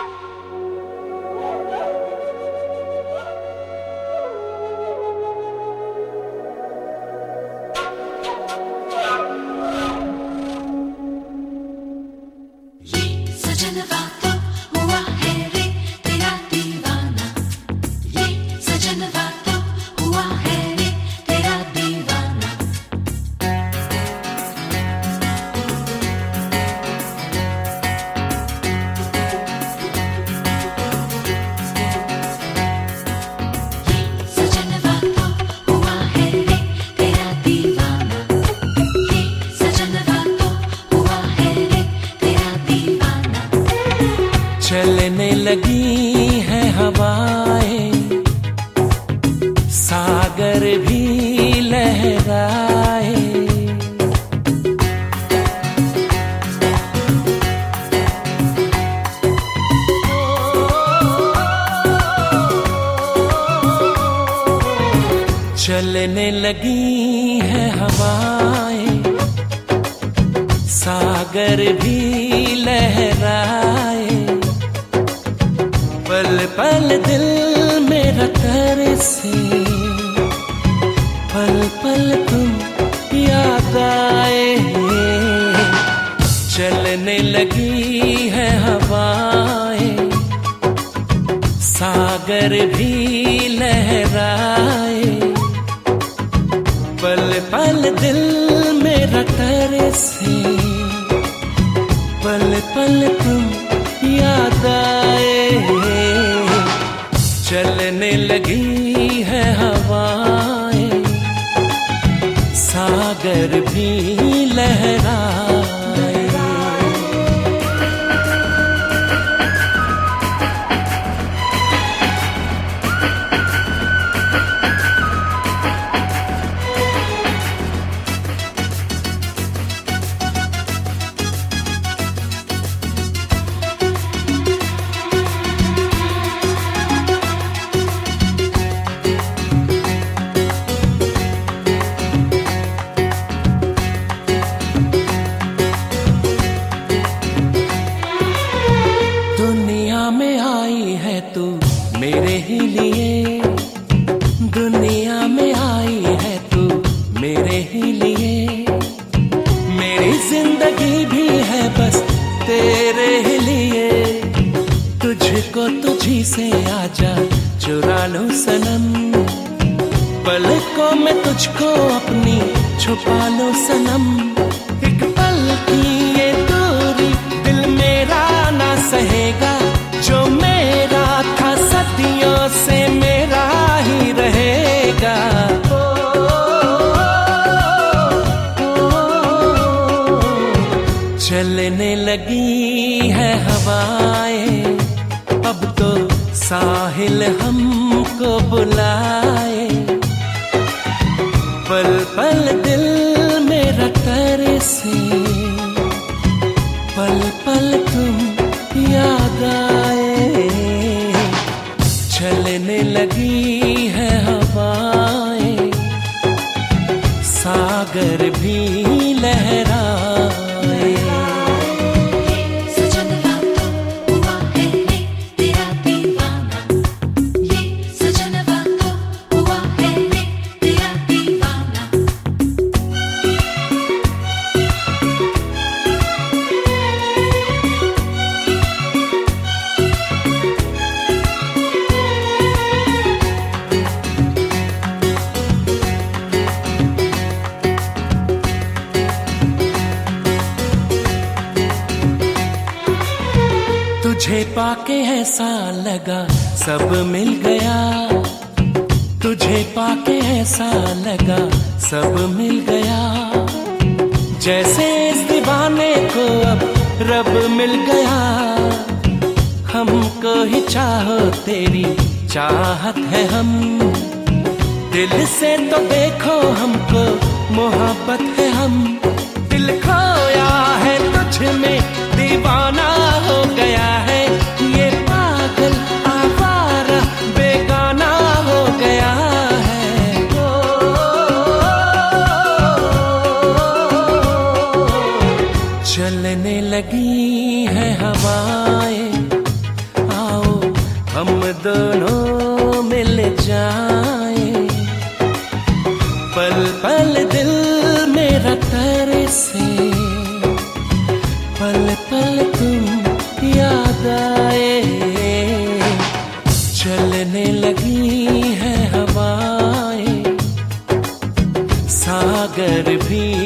Yeah! चलने लगी है हवाएँ। सागर भी लहराए। चलने लगी है हवाएँ। सागर भी लहराए। पल पल दिल मेरा तरसे पल पल तुम याद आए चलने लगी है हवाएँ। सागर भी लहराए। पल पल दिल मेरा तरसे पल सागर भी लहराए ही लिए। दुनिया में आई है तू मेरे ही लिए। मेरी ज़िंदगी भी है बस तेरे ही लिए। तुझको तुझी से आजा, चुरा लो सनम। पलकों में तुझको अपनी छुपा लो सनम। एक पल की लगी है हवाएँ। अब तो साहिल हमको बुलाए। पल पल दिल मेरा तरसे पल पल तुम याद आए। चलने लगी है हवाएँ। सागर तुझे पाके ऐसा लगा, सब मिल गया। तुझे पाके ऐसा लगा, सब मिल गया। जैसे इस दीवाने को अब रब मिल गया। हमको ही चाहो तेरी चाहत है हम। दिल से तो देखो हमको मोहब्बत है हम। दिल खोया है तुझ में दीवाना। लगी है हवाएँ। आओ, हम दोनों मिल जाए। पल पल दिल मेरा तर से। पल पल तुम याद आए। चलने लगी है हवाएँ। सागर भी